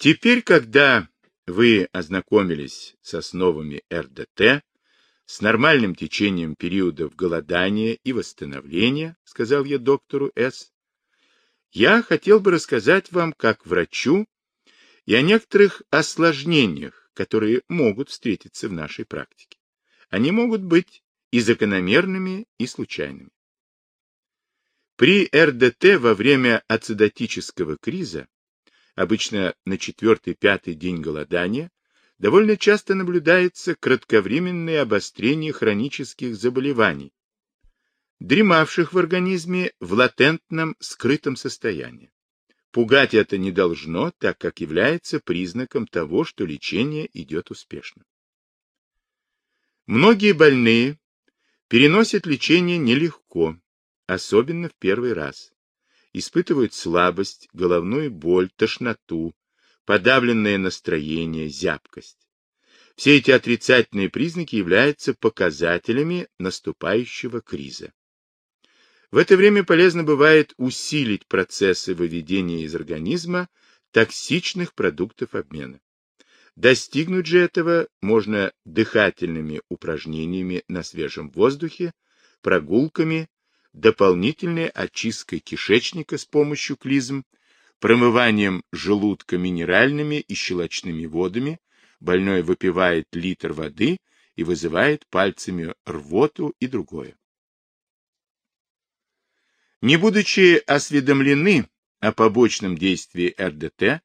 Теперь, когда вы ознакомились с основами РДТ, с нормальным течением периодов голодания и восстановления, сказал я доктору С., я хотел бы рассказать вам, как врачу, и о некоторых осложнениях, которые могут встретиться в нашей практике. Они могут быть и закономерными, и случайными. При РДТ во время ацидотического криза, обычно на четвертый-пятый день голодания, довольно часто наблюдается кратковременное обострение хронических заболеваний, дремавших в организме в латентном скрытом состоянии. Пугать это не должно, так как является признаком того, что лечение идет успешно. Многие больные переносят лечение нелегко, особенно в первый раз. Испытывают слабость, головную боль, тошноту, подавленное настроение, зябкость. Все эти отрицательные признаки являются показателями наступающего криза. В это время полезно бывает усилить процессы выведения из организма токсичных продуктов обмена. Достигнуть же этого можно дыхательными упражнениями на свежем воздухе, прогулками, дополнительной очисткой кишечника с помощью клизм, промыванием желудка минеральными и щелочными водами, больной выпивает литр воды и вызывает пальцами рвоту и другое. Не будучи осведомлены о побочном действии РДТ,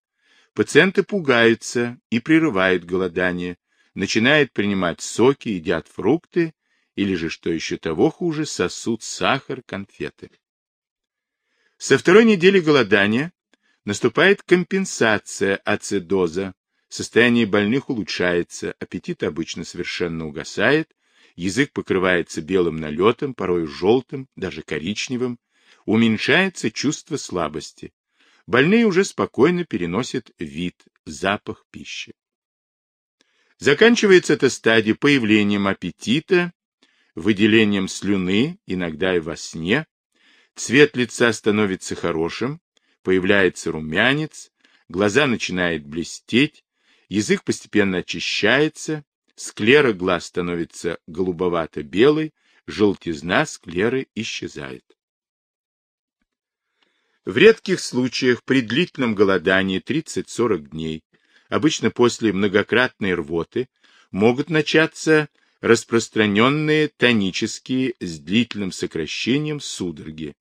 пациенты пугаются и прерывают голодание, начинают принимать соки, едят фрукты или же, что еще того хуже, сосут сахар, конфеты. Со второй недели голодания наступает компенсация ацидоза, состояние больных улучшается, аппетит обычно совершенно угасает, язык покрывается белым налетом, порой желтым, даже коричневым, уменьшается чувство слабости. Больные уже спокойно переносят вид, запах пищи. Заканчивается эта стадия появлением аппетита, выделением слюны, иногда и во сне. Цвет лица становится хорошим, появляется румянец, глаза начинают блестеть, язык постепенно очищается, склера глаз становится голубовато-белой, желтизна склеры исчезает. В редких случаях при длительном голодании 30-40 дней, обычно после многократной рвоты, могут начаться распространенные тонические с длительным сокращением судороги.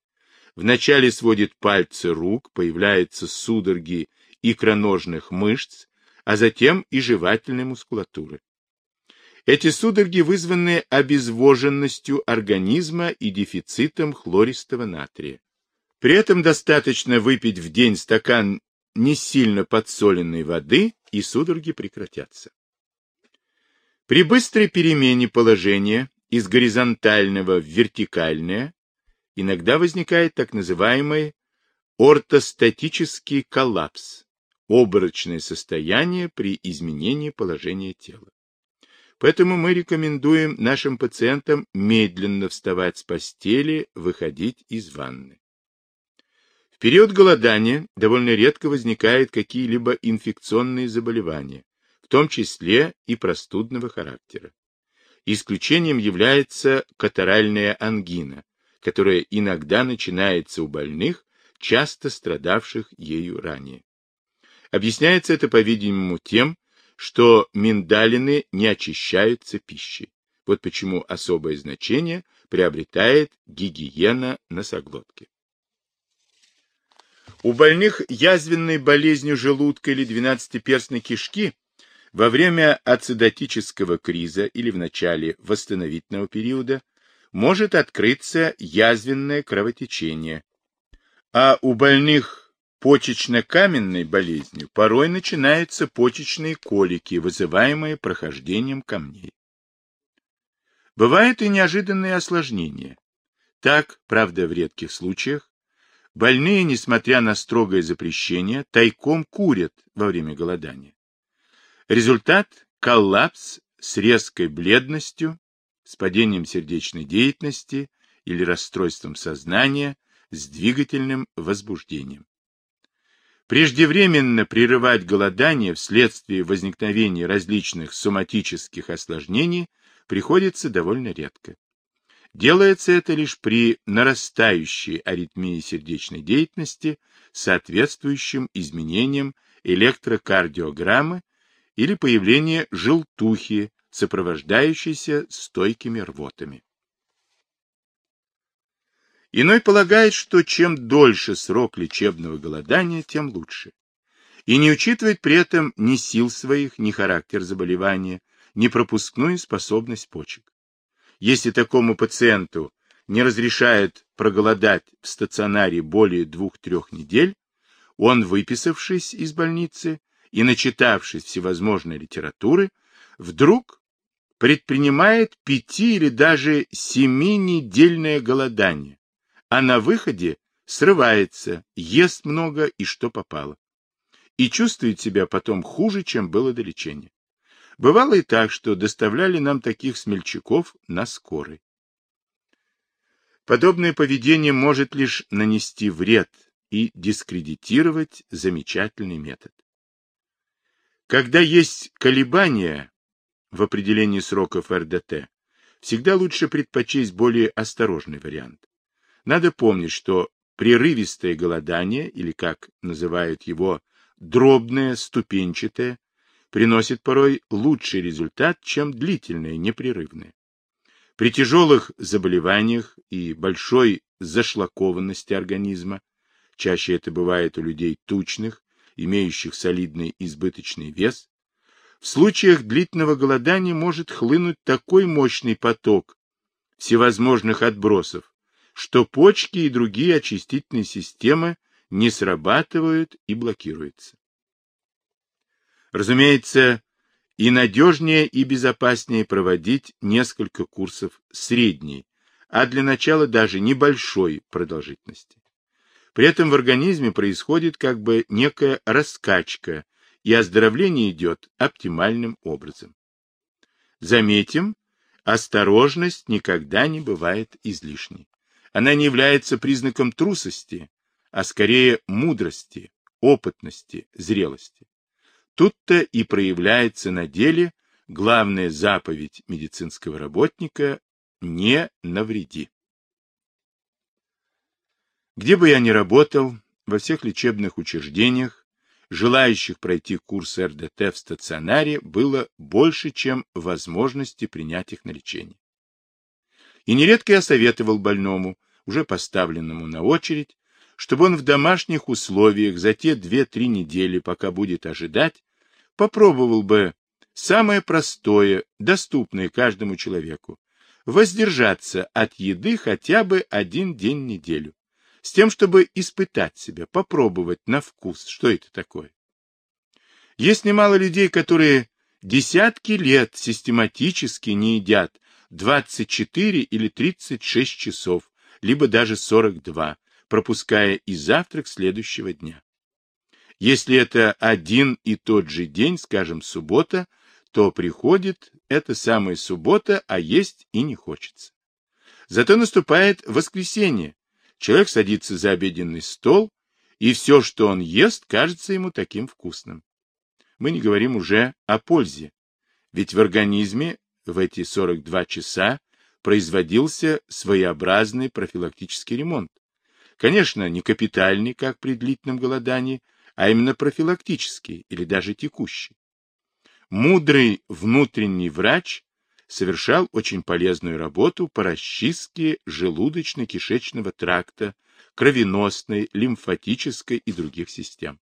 Вначале сводит пальцы рук, появляются судороги икроножных мышц, а затем и жевательной мускулатуры. Эти судороги вызваны обезвоженностью организма и дефицитом хлористого натрия. При этом достаточно выпить в день стакан не сильно подсоленной воды, и судороги прекратятся. При быстрой перемене положения из горизонтального в вертикальное иногда возникает так называемый ортостатический коллапс, оборочное состояние при изменении положения тела. Поэтому мы рекомендуем нашим пациентам медленно вставать с постели, выходить из ванны. В период голодания довольно редко возникают какие-либо инфекционные заболевания, том числе и простудного характера. Исключением является катаральная ангина, которая иногда начинается у больных, часто страдавших ею ранее. Объясняется это, по-видимому, тем, что миндалины не очищаются пищей. Вот почему особое значение приобретает гигиена носоглотки. У больных язвенной болезнью желудка или двенадцатиперстной кишки во время ацидотического криза или в начале восстановительного периода может открыться язвенное кровотечение, а у больных почечно-каменной болезнью порой начинаются почечные колики, вызываемые прохождением камней. Бывают и неожиданные осложнения. Так, правда, в редких случаях, Больные, несмотря на строгое запрещение, тайком курят во время голодания. Результат – коллапс с резкой бледностью, с падением сердечной деятельности или расстройством сознания, с двигательным возбуждением. Преждевременно прерывать голодание вследствие возникновения различных соматических осложнений приходится довольно редко. Делается это лишь при нарастающей аритмии сердечной деятельности, соответствующим изменениям электрокардиограммы или появлении желтухи, сопровождающейся стойкими рвотами. Иной полагает, что чем дольше срок лечебного голодания, тем лучше. И не учитывает при этом ни сил своих, ни характер заболевания, ни пропускную способность почек. Если такому пациенту не разрешают проголодать в стационаре более двух-трех недель, он, выписавшись из больницы и начитавшись всевозможной литературы, вдруг предпринимает пяти или даже семинедельное голодание, а на выходе срывается, ест много и что попало. И чувствует себя потом хуже, чем было до лечения. Бывало и так, что доставляли нам таких смельчаков на скорой. Подобное поведение может лишь нанести вред и дискредитировать замечательный метод. Когда есть колебания в определении сроков РДТ, всегда лучше предпочесть более осторожный вариант. Надо помнить, что прерывистое голодание, или как называют его, дробное, ступенчатое, приносит порой лучший результат, чем длительное, непрерывное. При тяжелых заболеваниях и большой зашлакованности организма, чаще это бывает у людей тучных, имеющих солидный избыточный вес, в случаях длительного голодания может хлынуть такой мощный поток всевозможных отбросов, что почки и другие очистительные системы не срабатывают и блокируются. Разумеется, и надежнее, и безопаснее проводить несколько курсов средней, а для начала даже небольшой продолжительности. При этом в организме происходит как бы некая раскачка, и оздоровление идет оптимальным образом. Заметим, осторожность никогда не бывает излишней. Она не является признаком трусости, а скорее мудрости, опытности, зрелости. Тут-то и проявляется на деле главная заповедь медицинского работника «не навреди». Где бы я ни работал, во всех лечебных учреждениях, желающих пройти курс РДТ в стационаре было больше, чем возможности принять их на лечение. И нередко я советовал больному, уже поставленному на очередь, чтобы он в домашних условиях за те две-три недели, пока будет ожидать, попробовал бы самое простое, доступное каждому человеку, воздержаться от еды хотя бы один день в неделю, с тем, чтобы испытать себя, попробовать на вкус, что это такое. Есть немало людей, которые десятки лет систематически не едят 24 или 36 часов, либо даже 42, пропуская и завтрак следующего дня. Если это один и тот же день, скажем, суббота, то приходит эта самая суббота, а есть и не хочется. Зато наступает воскресенье. Человек садится за обеденный стол, и все, что он ест, кажется ему таким вкусным. Мы не говорим уже о пользе, ведь в организме в эти 42 часа производился своеобразный профилактический ремонт. Конечно, не капитальный, как при длительном голодании, а именно профилактический или даже текущий. Мудрый внутренний врач совершал очень полезную работу по расчистке желудочно-кишечного тракта, кровеносной, лимфатической и других систем.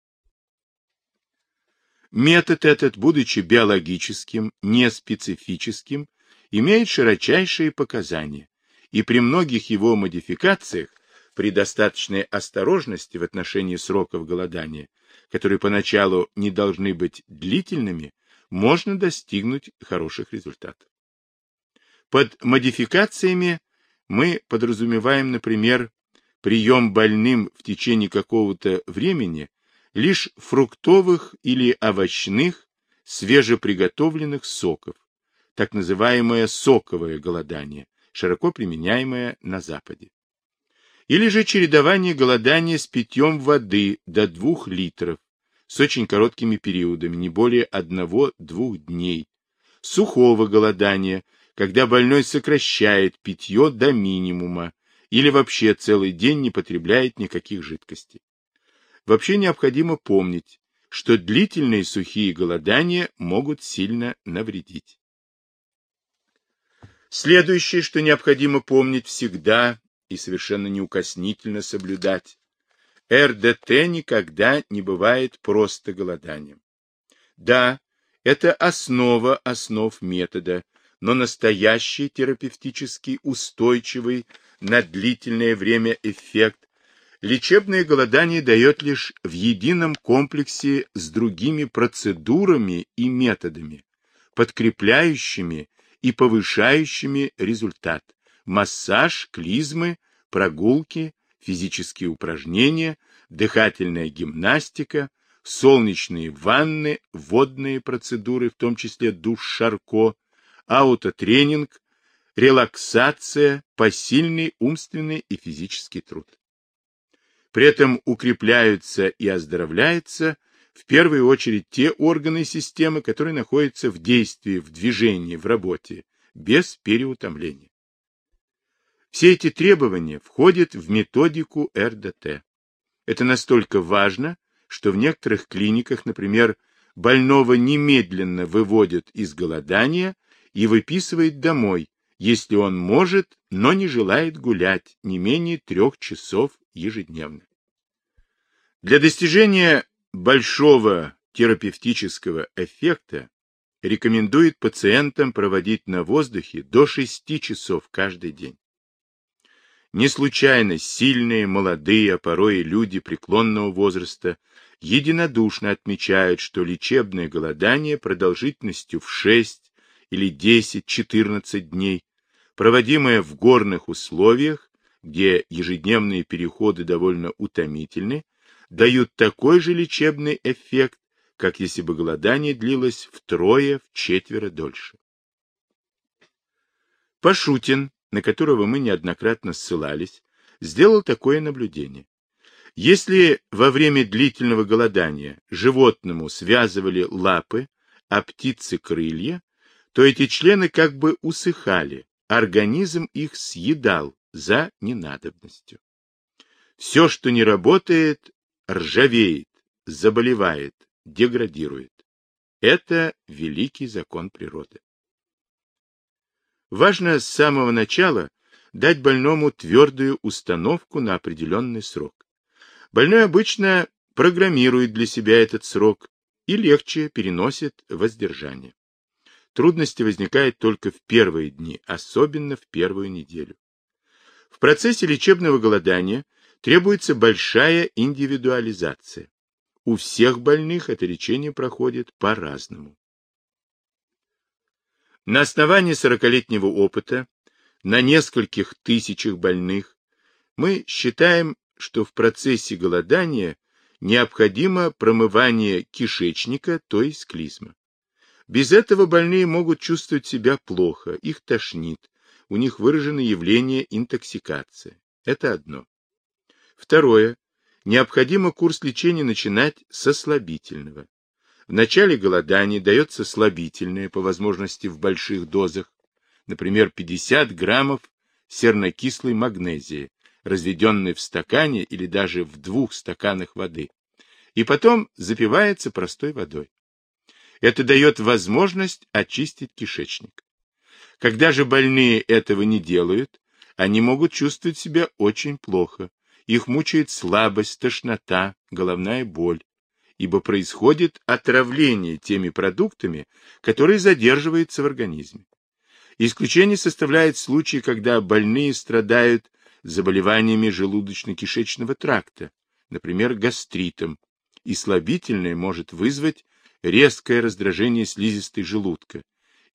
Метод этот, будучи биологическим, неспецифическим, имеет широчайшие показания, и при многих его модификациях, при достаточной осторожности в отношении сроков голодания, которые поначалу не должны быть длительными, можно достигнуть хороших результатов. Под модификациями мы подразумеваем, например, прием больным в течение какого-то времени лишь фруктовых или овощных свежеприготовленных соков, так называемое соковое голодание, широко применяемое на Западе. Или же чередование голодания с питьем воды до 2 литров, с очень короткими периодами, не более одного-двух дней, сухого голодания, когда больной сокращает питье до минимума или вообще целый день не потребляет никаких жидкостей. Вообще необходимо помнить, что длительные сухие голодания могут сильно навредить. Следующее, что необходимо помнить всегда и совершенно неукоснительно соблюдать, РДТ никогда не бывает просто голоданием. Да, это основа основ метода, но настоящий терапевтический устойчивый на длительное время эффект лечебное голодание дает лишь в едином комплексе с другими процедурами и методами, подкрепляющими и повышающими результат. Массаж, клизмы, прогулки, физические упражнения, дыхательная гимнастика, солнечные ванны, водные процедуры, в том числе душ Шарко, аутотренинг, релаксация, посильный умственный и физический труд. При этом укрепляются и оздоровляются в первую очередь те органы системы, которые находятся в действии, в движении, в работе, без переутомления. Все эти требования входят в методику РДТ. Это настолько важно, что в некоторых клиниках, например, больного немедленно выводят из голодания и выписывают домой, если он может, но не желает гулять не менее трех часов ежедневно. Для достижения большого терапевтического эффекта рекомендует пациентам проводить на воздухе до 6 часов каждый день. Не случайно сильные, молодые, а порой люди преклонного возраста единодушно отмечают, что лечебное голодание продолжительностью в 6 или 10-14 дней, проводимое в горных условиях, где ежедневные переходы довольно утомительны, дают такой же лечебный эффект, как если бы голодание длилось втрое-вчетверо дольше. Пашутин, на которого мы неоднократно ссылались, сделал такое наблюдение. Если во время длительного голодания животному связывали лапы, а птицы крылья, то эти члены как бы усыхали, организм их съедал за ненадобностью. Все, что не работает, ржавеет, заболевает, деградирует. Это великий закон природы. Важно с самого начала дать больному твердую установку на определенный срок. Больной обычно программирует для себя этот срок и легче переносит воздержание. Трудности возникают только в первые дни, особенно в первую неделю. В процессе лечебного голодания требуется большая индивидуализация. У всех больных это лечение проходит по-разному. На основании сорокалетнего опыта на нескольких тысячах больных мы считаем, что в процессе голодания необходимо промывание кишечника, то есть клизма. Без этого больные могут чувствовать себя плохо, их тошнит, у них выражено явление интоксикации. Это одно. Второе. Необходимо курс лечения начинать со слабительного. В начале голодания дается слабительное, по возможности в больших дозах, например, 50 граммов сернокислой магнезии, разведенной в стакане или даже в двух стаканах воды, и потом запивается простой водой. Это дает возможность очистить кишечник. Когда же больные этого не делают, они могут чувствовать себя очень плохо, их мучает слабость, тошнота, головная боль, ибо происходит отравление теми продуктами, которые задерживаются в организме. Исключение составляет случаи, когда больные страдают заболеваниями желудочно-кишечного тракта, например, гастритом, и слабительное может вызвать резкое раздражение слизистой желудка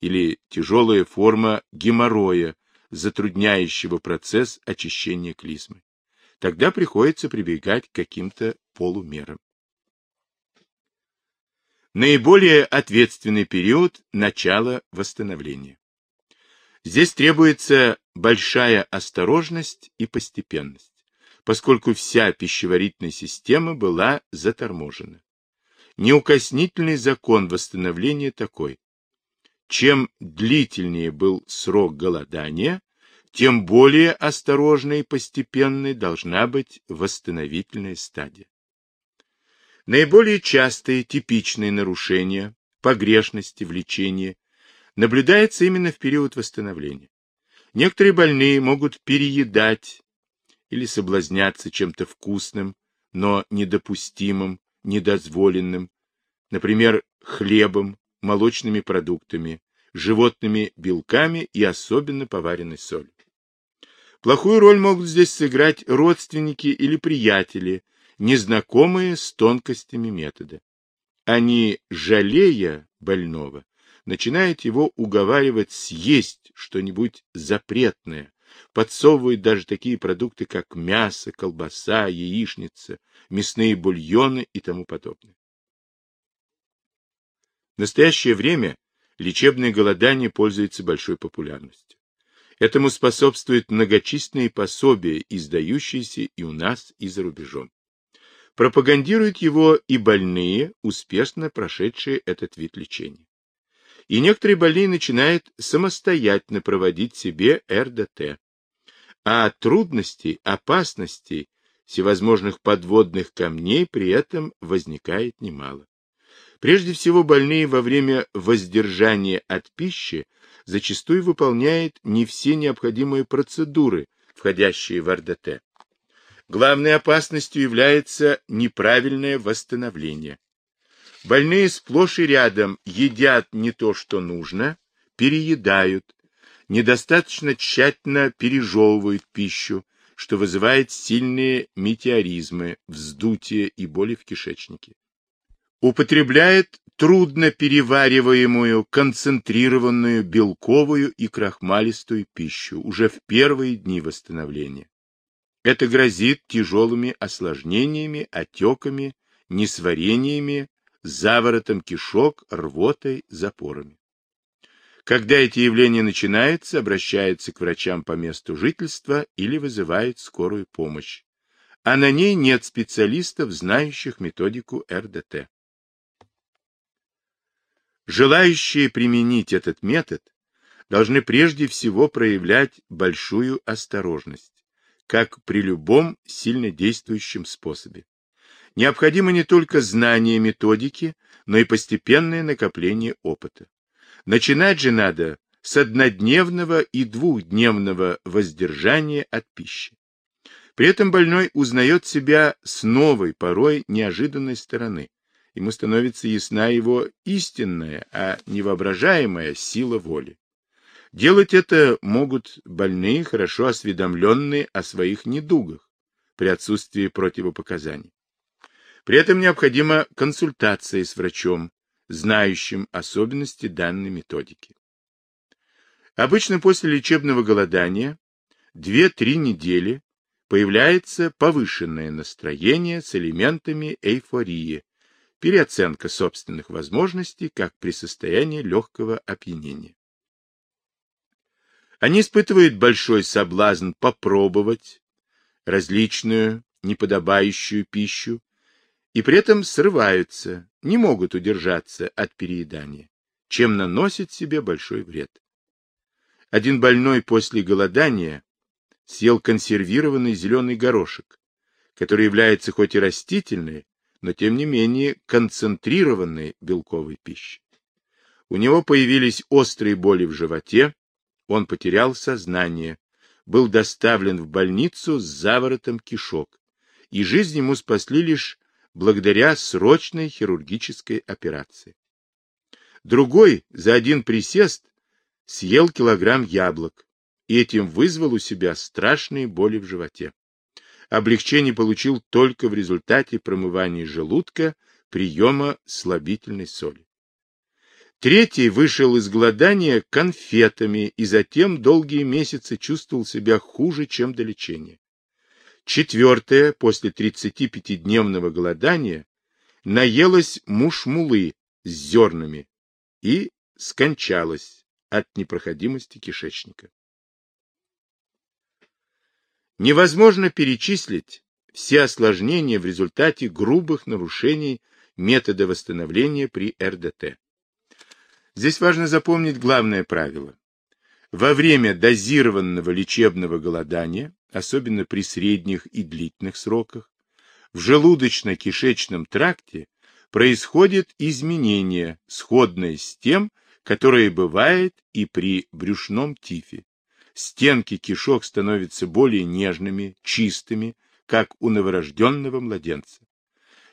или тяжелая форма геморроя, затрудняющего процесс очищения клизмы тогда приходится прибегать к каким-то полумерам. Наиболее ответственный период – начало восстановления. Здесь требуется большая осторожность и постепенность, поскольку вся пищеварительная система была заторможена. Неукоснительный закон восстановления такой. Чем длительнее был срок голодания, тем более осторожной и постепенной должна быть восстановительная стадия. Наиболее частые типичные нарушения, погрешности в лечении наблюдается именно в период восстановления. Некоторые больные могут переедать или соблазняться чем-то вкусным, но недопустимым, недозволенным, например, хлебом, молочными продуктами, животными белками и особенно поваренной солью. Плохую роль могут здесь сыграть родственники или приятели, незнакомые с тонкостями метода. Они, жалея больного, начинают его уговаривать съесть что-нибудь запретное, подсовывают даже такие продукты, как мясо, колбаса, яичница, мясные бульоны и тому подобное. В настоящее время лечебное голодание пользуется большой популярностью. Этому способствуют многочисленные пособия, издающиеся и у нас, и за рубежом. Пропагандируют его и больные, успешно прошедшие этот вид лечения. И некоторые больные начинают самостоятельно проводить себе РДТ. А трудностей, опасностей, всевозможных подводных камней при этом возникает немало. Прежде всего, больные во время воздержания от пищи зачастую выполняют не все необходимые процедуры, входящие в РДТ. Главной опасностью является неправильное восстановление. Больные сплошь и рядом едят не то, что нужно, переедают, недостаточно тщательно пережевывают пищу, что вызывает сильные метеоризмы, вздутие и боли в кишечнике. Употребляет трудно перевариваемую, концентрированную белковую и крахмалистую пищу уже в первые дни восстановления. Это грозит тяжелыми осложнениями, отеками, несварениями, заворотом кишок, рвотой, запорами. Когда эти явления начинаются, обращаются к врачам по месту жительства или вызывают скорую помощь. А на ней нет специалистов, знающих методику РДТ. Желающие применить этот метод должны прежде всего проявлять большую осторожность как при любом сильнодействующем способе. Необходимо не только знание методики, но и постепенное накопление опыта. Начинать же надо с однодневного и двухдневного воздержания от пищи. При этом больной узнает себя с новой, порой неожиданной стороны. Ему становится ясна его истинная, а не воображаемая сила воли. Делать это могут больные, хорошо осведомленные о своих недугах, при отсутствии противопоказаний. При этом необходима консультация с врачом, знающим особенности данной методики. Обычно после лечебного голодания 2-3 недели появляется повышенное настроение с элементами эйфории, переоценка собственных возможностей, как при состоянии легкого опьянения. Они испытывают большой соблазн попробовать различную неподобающую пищу и при этом срываются, не могут удержаться от переедания, чем наносят себе большой вред. Один больной после голодания съел консервированный зеленый горошек, который является хоть и растительной, но тем не менее концентрированной белковой пищей. У него появились острые боли в животе, он потерял сознание, был доставлен в больницу с заворотом кишок, и жизнь ему спасли лишь благодаря срочной хирургической операции. Другой за один присест съел килограмм яблок и этим вызвал у себя страшные боли в животе. Облегчение получил только в результате промывания желудка приема слабительной соли. Третий вышел из голодания конфетами и затем долгие месяцы чувствовал себя хуже, чем до лечения. Четвертое, после 35-дневного голодания, наелась мушмулы с зернами и скончалась от непроходимости кишечника. Невозможно перечислить все осложнения в результате грубых нарушений метода восстановления при РДТ. Здесь важно запомнить главное правило. Во время дозированного лечебного голодания, особенно при средних и длительных сроках, в желудочно-кишечном тракте происходит изменение, сходное с тем, которое бывает и при брюшном тифе. Стенки кишок становятся более нежными, чистыми, как у новорожденного младенца.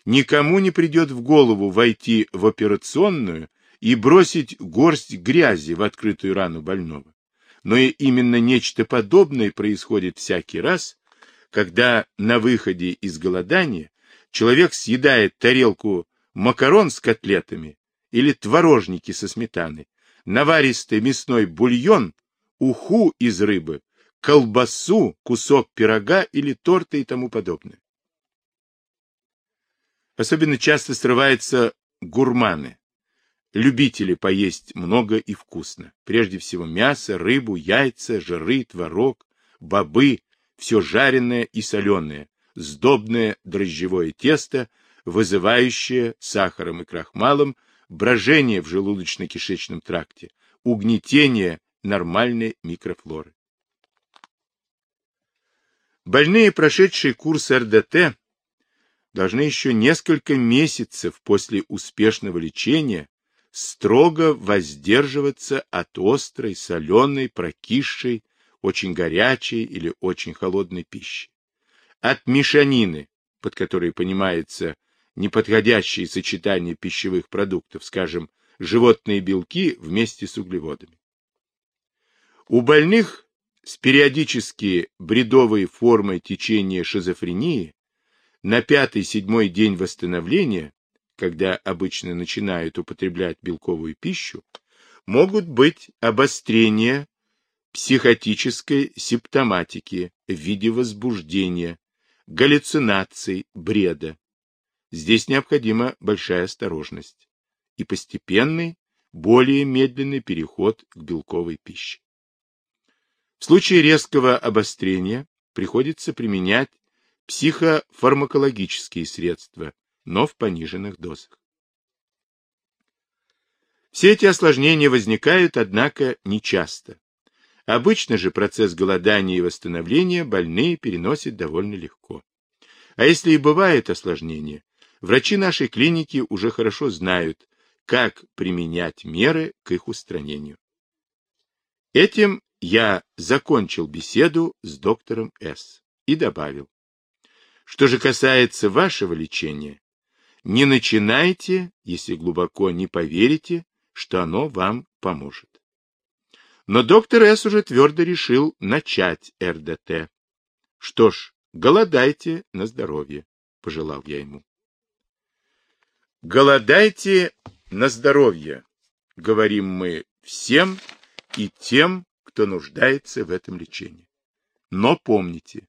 Никому не придет в голову войти в операционную и бросить горсть грязи в открытую рану больного. Но и именно нечто подобное происходит всякий раз, когда на выходе из голодания человек съедает тарелку макарон с котлетами или творожники со сметаной, наваристый мясной бульон, уху из рыбы, колбасу, кусок пирога или торта и тому подобное. Особенно часто срываются гурманы, любители поесть много и вкусно. Прежде всего мясо, рыбу, яйца, жиры, творог, бобы, все жареное и соленое, сдобное дрожжевое тесто, вызывающее сахаром и крахмалом брожение в желудочно-кишечном тракте, угнетение нормальной микрофлоры. Больные, прошедшие курс РДТ, должны еще несколько месяцев после успешного лечения строго воздерживаться от острой, соленой, прокисшей, очень горячей или очень холодной пищи. От мешанины, под которой понимается неподходящее сочетание пищевых продуктов, скажем, животные белки вместе с углеводами. У больных с периодически бредовой формой течения шизофрении на пятый-седьмой день восстановления, когда обычно начинают употреблять белковую пищу, могут быть обострения психотической симптоматики в виде возбуждения, галлюцинаций, бреда. Здесь необходима большая осторожность и постепенный, более медленный переход к белковой пище. В случае резкого обострения приходится применять психофармакологические средства, но в пониженных дозах. Все эти осложнения возникают, однако, нечасто. Обычно же процесс голодания и восстановления больные переносят довольно легко. А если и бывают осложнения, врачи нашей клиники уже хорошо знают, как применять меры к их устранению. Этим я закончил беседу с доктором С. и добавил. Что же касается вашего лечения, не начинайте, если глубоко не поверите, что оно вам поможет. Но доктор С. уже твердо решил начать РДТ. Что ж, голодайте на здоровье, пожелал я ему. Голодайте на здоровье, говорим мы всем и тем, кто нуждается в этом лечении. Но помните,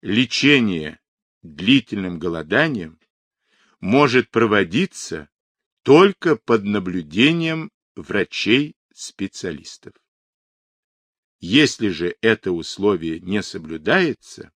лечение длительным голоданием может проводиться только под наблюдением врачей-специалистов. Если же это условие не соблюдается,